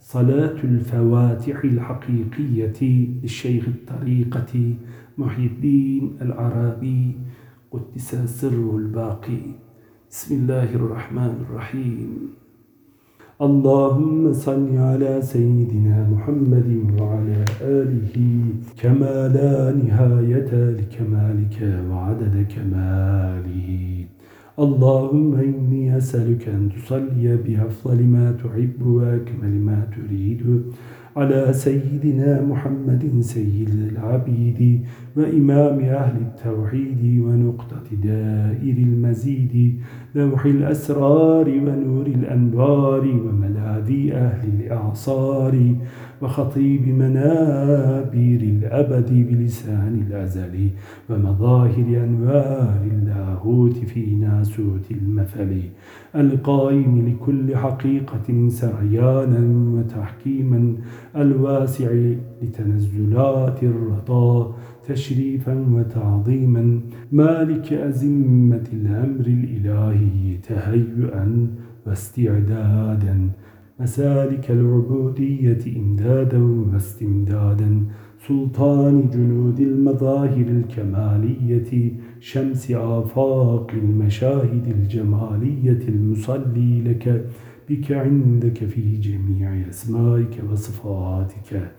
صلاة الفواتح الحقيقية للشيخ الطريقة محي الدين العربي قدس سره الباقي. بسم الله الرحمن الرحيم. اللهم صل على سيدنا محمد وعلى آله كما لا نهاية لكمالك وعدد كماله. اللهم إني أسألك أن تصلي بأفضل ما تحب وأكمل ما تريد على سيدنا محمد سيد العبيد وإمام أهل التوحيد ونقطة دائر المزيد لوح الأسرار ونور الأنوار وملاذي أهل الإعصار. وخطيب منابير الأبد بلسان الأزل ومظاهر أنوار اللاهوت في ناسوت المثل. القائم لكل حقيقة سريانا وتحكيما. الواسع لتنزلات الرطا تشريفا وتعظيما. مالك أزمة الأمر الإلهي تهيئا واستعدادا. مسالك العبودية إمدادا واستمدادا سلطان جنود المظاهر الكمالية شمس آفاق المشاهد الجمالية المصلي لك بك عندك في جميع أسمائك وصفاتك.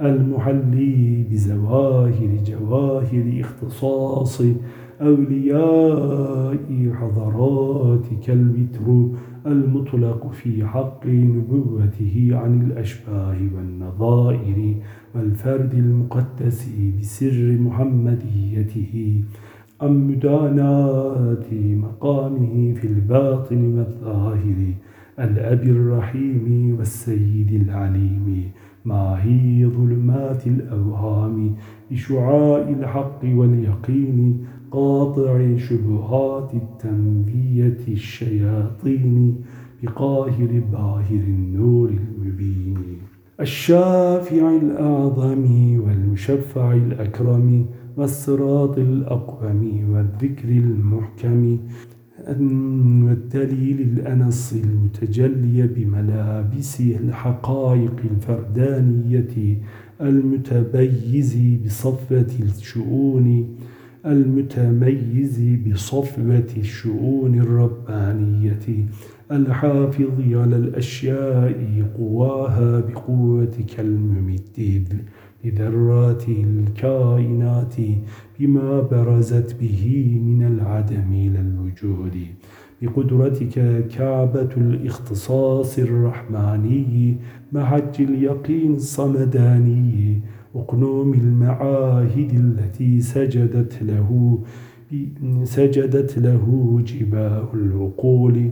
المحلي بزواهر جواهر اختصاص أولياء حضراتك الوتر المطلق في حق نبوته عن الأشباه والنظائر والفرد المقدس بسر محمديته عن مدانات مقامه في الباطن والظاهر الأب الرحيم والسيد العليم ما هي ظلمات الأوهام بشعاع الحق واليقين قاطع شبهات التنبية الشياطين بقاهر باهر النور المبين. الشافع الأعظم والمشفع الأكرم والصراط الأقوم والذكر المحكم والدليل الأنص المتجلي بملابس الحقائق الفردانية المتبيز بصفة الشؤون المتميز بصفوة الشؤون الربانية الحافظ على الأشياء قواها بقوتك الممدد لذرات الكائنات بما برزت به من العدم إلى الوجود بقدرتك كعبة الاختصاص الرحماني محج اليقين الصمداني أقنوم المعاهد التي سجدت له سجدت له جباء العقول.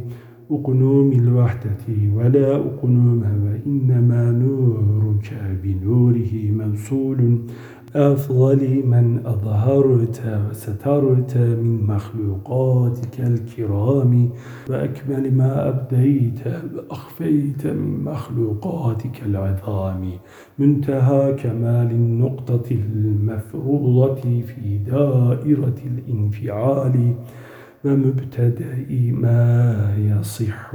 أقنوم الوحدة ولا أقنوم وإنما نورك بنوره موصول أفضل من أظهرت وسترت من مخلوقاتك الكرام وأكمل ما أبديت وأخفيت من مخلوقاتك العظام. منتهى كمال النقطة المفروضة في دائرة الانفعال ومبتدأ ما يصح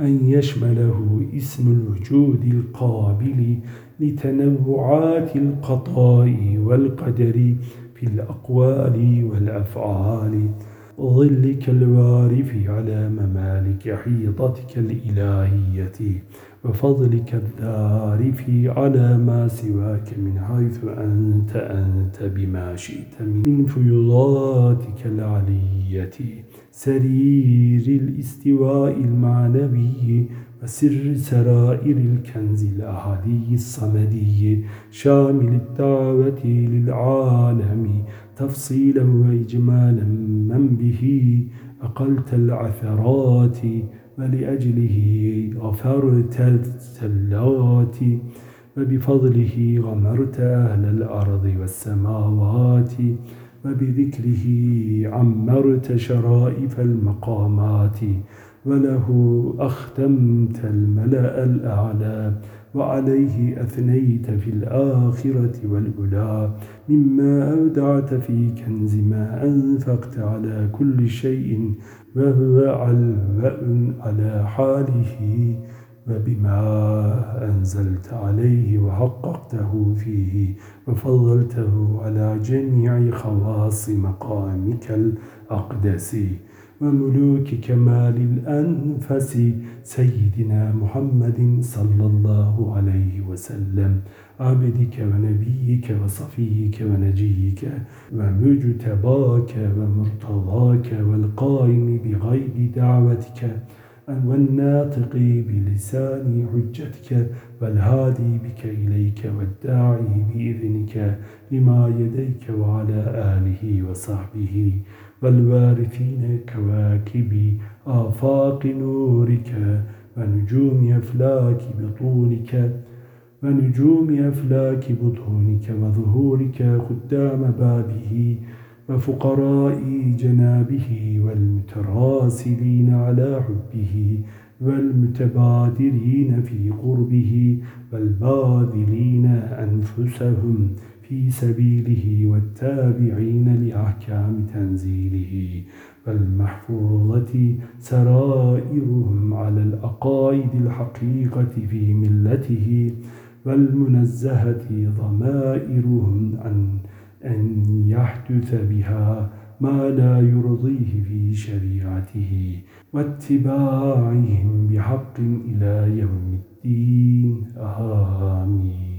أن يشمله اسم الوجود القابل لتنوعات القضاء والقدر في الأقوال والأفعال. ظلك الوارف على ممالك حيطتك الإلهية وفضلك الذارف على ما سواك من حيث أنت أنت بما شئت من فيضاتك العلية. سرير الاستواء المعنوي وسر سرائر الكنز الأحدي الصمدي شامل الدعوة للعالم تفصيلا وإجمالا من به أقلت العثرات ولأجله غفرت السلات وبفضله غمرت أهل الأرض والسماوات وبذكره عمرت شرائف المقامات وله أختمت الملأ الأعلى وعليه أثنيت في الآخرة والأولى. مما أودعت في كنز ما أنفقت على كل شيء وهو علوأ على حاله وبما أنزلت عليه وحققته فيه وفضلته على جميع خواص مقامك الأقدس. وملوك كمال الأنفس سيدنا محمد صلى الله عليه وسلم عبدك ونبيك وصفيك ونجيك ومجتباك ومرتضاك والقائم بغيب دعوتك والناطق بلسان حجتك والهادي بك إليك والداعي بإذنك لما يديك وعلى آله وصحبه والوارثين كواكب آفاق نورك ونجوم أفلاك بطونك ونجوم أفلاك بطونك وظهورك خدام بابه وفقراء جنابه والمتراسلين على حبه والمتبادرين في قربه والباذلين أنفسهم في سبيله والتابعين لأحكام تنزيله والمحفوظة سرائرهم على الأقايد الحقيقة في ملته والمنزهة ضمائرهم عن أن يحدث بها ما لا يرضيه في شريعته واتباعهم بحق إلى يوم الدين. آمين.